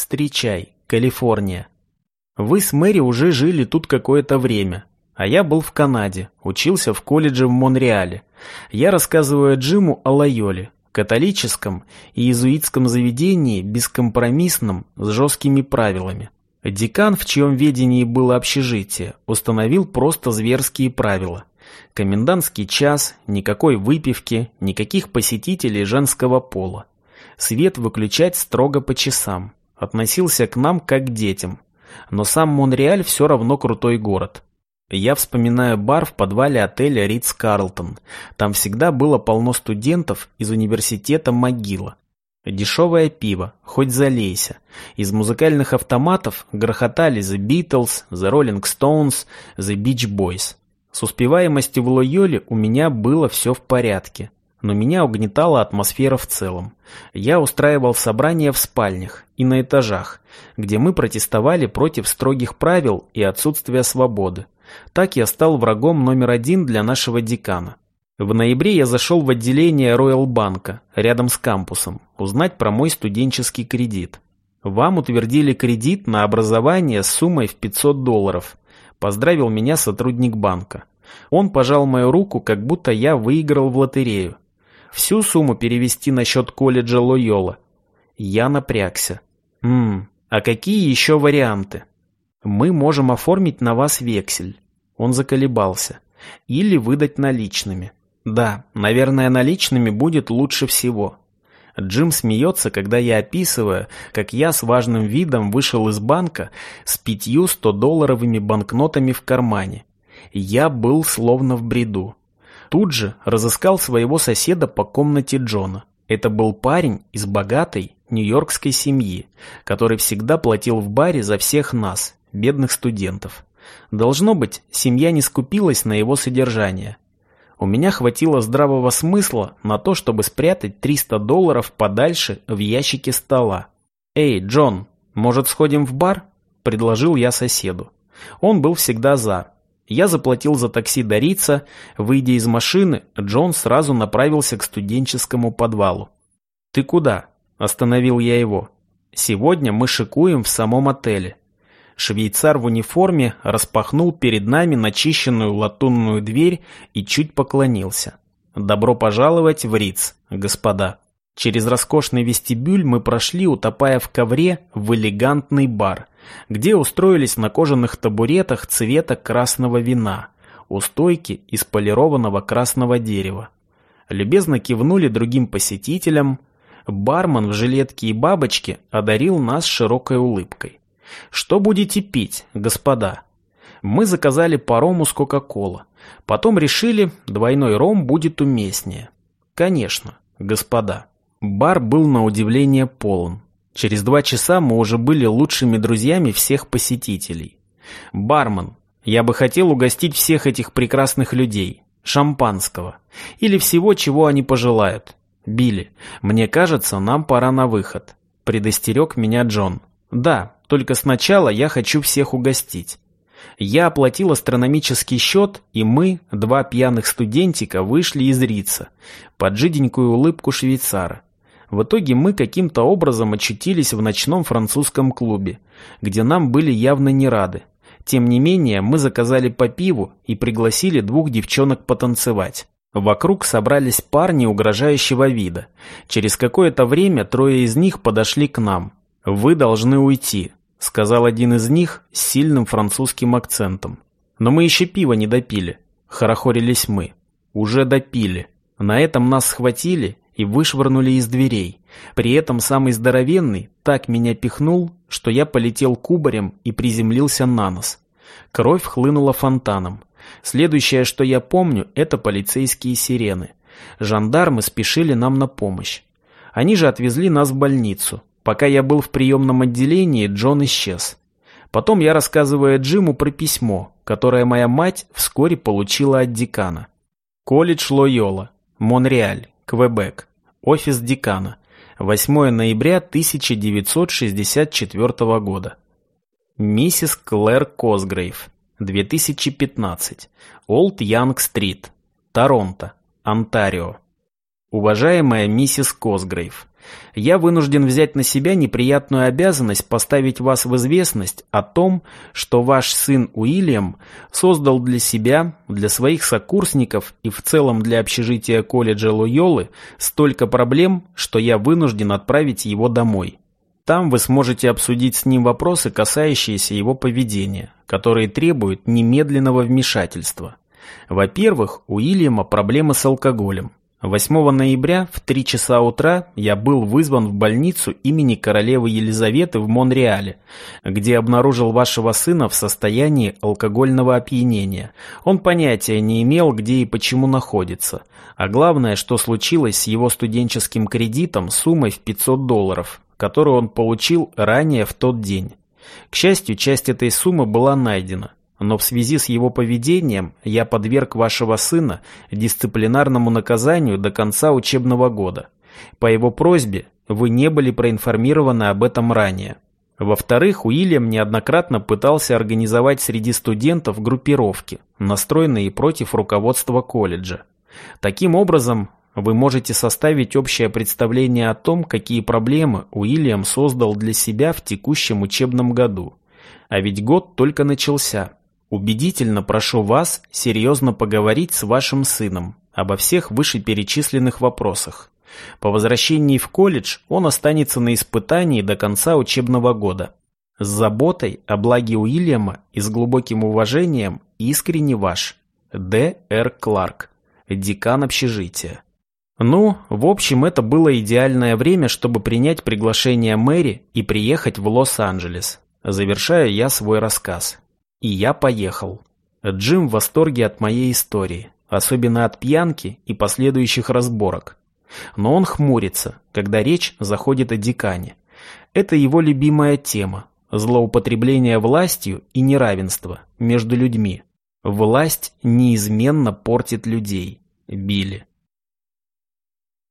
встречай, Калифорния. Вы с Мэри уже жили тут какое-то время, а я был в Канаде, учился в колледже в Монреале. Я рассказываю Джиму о Лайоле, католическом и иезуитском заведении, бескомпромиссном, с жесткими правилами. Декан, в чьем ведении было общежитие, установил просто зверские правила. Комендантский час, никакой выпивки, никаких посетителей женского пола. Свет выключать строго по часам. Относился к нам как к детям. Но сам Монреаль все равно крутой город. Я вспоминаю бар в подвале отеля Ридс Карлтон. Там всегда было полно студентов из университета Могила. Дешевое пиво, хоть залейся. Из музыкальных автоматов грохотали The Beatles, The Rolling Stones, The Beach Boys. С успеваемостью в Лойоле у меня было все в порядке, но меня угнетала атмосфера в целом. Я устраивал собрания в спальнях и на этажах, где мы протестовали против строгих правил и отсутствия свободы. Так я стал врагом номер один для нашего декана. В ноябре я зашел в отделение Роял Банка, рядом с кампусом, узнать про мой студенческий кредит. Вам утвердили кредит на образование с суммой в 500 долларов. Поздравил меня сотрудник банка. Он пожал мою руку, как будто я выиграл в лотерею. Всю сумму перевести на счет колледжа Лойола. Я напрягся. Ммм, а какие еще варианты? Мы можем оформить на вас вексель. Он заколебался. Или выдать наличными. Да, наверное, наличными будет лучше всего. Джим смеется, когда я описываю, как я с важным видом вышел из банка с пятью 100-долларовыми банкнотами в кармане. Я был словно в бреду. Тут же разыскал своего соседа по комнате Джона. Это был парень из богатой нью-йоркской семьи, который всегда платил в баре за всех нас, бедных студентов. Должно быть, семья не скупилась на его содержание. У меня хватило здравого смысла на то, чтобы спрятать 300 долларов подальше в ящике стола. «Эй, Джон, может сходим в бар?» – предложил я соседу. Он был всегда за. Я заплатил за такси до Рица. Выйдя из машины, Джон сразу направился к студенческому подвалу. «Ты куда?» – остановил я его. «Сегодня мы шикуем в самом отеле. Швейцар в униформе распахнул перед нами начищенную латунную дверь и чуть поклонился. «Добро пожаловать в Риц, господа». Через роскошный вестибюль мы прошли, утопая в ковре, в элегантный бар, где устроились на кожаных табуретах цвета красного вина, у стойки из полированного красного дерева. Любезно кивнули другим посетителям. Бармен в жилетке и бабочке одарил нас широкой улыбкой. Что будете пить, господа? Мы заказали по рому с Кока-Кола. Потом решили, двойной ром будет уместнее. Конечно, господа. Бар был на удивление полон. Через два часа мы уже были лучшими друзьями всех посетителей. Бармен, я бы хотел угостить всех этих прекрасных людей. Шампанского. Или всего, чего они пожелают. Билли, мне кажется, нам пора на выход. Предостерег меня Джон. Да, только сначала я хочу всех угостить. Я оплатил астрономический счет, и мы, два пьяных студентика, вышли из Рица, под жиденькую улыбку швейцара. В итоге мы каким-то образом очутились в ночном французском клубе, где нам были явно не рады. Тем не менее, мы заказали по пиву и пригласили двух девчонок потанцевать. Вокруг собрались парни угрожающего вида. Через какое-то время трое из них подошли к нам. «Вы должны уйти», сказал один из них с сильным французским акцентом. Но мы еще пива не допили. Хорохорились мы. Уже допили. На этом нас схватили и вышвырнули из дверей. При этом самый здоровенный так меня пихнул, что я полетел кубарем и приземлился на нос. Кровь хлынула фонтаном. Следующее, что я помню, это полицейские сирены. Жандармы спешили нам на помощь. Они же отвезли нас в больницу. Пока я был в приемном отделении, Джон исчез. Потом я рассказываю Джиму про письмо, которое моя мать вскоре получила от декана. Колледж Лойола, Монреаль, Квебек, офис декана, 8 ноября 1964 года. Миссис Клэр Косгрейв, 2015, Олд Янг Стрит, Торонто, Онтарио. Уважаемая миссис Косгрейв, я вынужден взять на себя неприятную обязанность поставить вас в известность о том, что ваш сын Уильям создал для себя, для своих сокурсников и в целом для общежития колледжа Лойолы столько проблем, что я вынужден отправить его домой. Там вы сможете обсудить с ним вопросы, касающиеся его поведения, которые требуют немедленного вмешательства. Во-первых, у Уильяма проблемы с алкоголем. 8 ноября в 3 часа утра я был вызван в больницу имени королевы Елизаветы в Монреале, где обнаружил вашего сына в состоянии алкогольного опьянения. Он понятия не имел, где и почему находится. А главное, что случилось с его студенческим кредитом суммой в 500 долларов, которую он получил ранее в тот день. К счастью, часть этой суммы была найдена но в связи с его поведением я подверг вашего сына дисциплинарному наказанию до конца учебного года. По его просьбе вы не были проинформированы об этом ранее. Во-вторых, Уильям неоднократно пытался организовать среди студентов группировки, настроенные против руководства колледжа. Таким образом, вы можете составить общее представление о том, какие проблемы Уильям создал для себя в текущем учебном году. А ведь год только начался. Убедительно прошу вас серьезно поговорить с вашим сыном обо всех вышеперечисленных вопросах. По возвращении в колледж он останется на испытании до конца учебного года. С заботой о благе Уильяма и с глубоким уважением искренне ваш. Д. Р. Кларк, декан общежития. Ну, в общем, это было идеальное время, чтобы принять приглашение Мэри и приехать в Лос-Анджелес. Завершаю я свой рассказ. И я поехал. Джим в восторге от моей истории, особенно от пьянки и последующих разборок. Но он хмурится, когда речь заходит о декане. Это его любимая тема – злоупотребление властью и неравенство между людьми. Власть неизменно портит людей. Билли.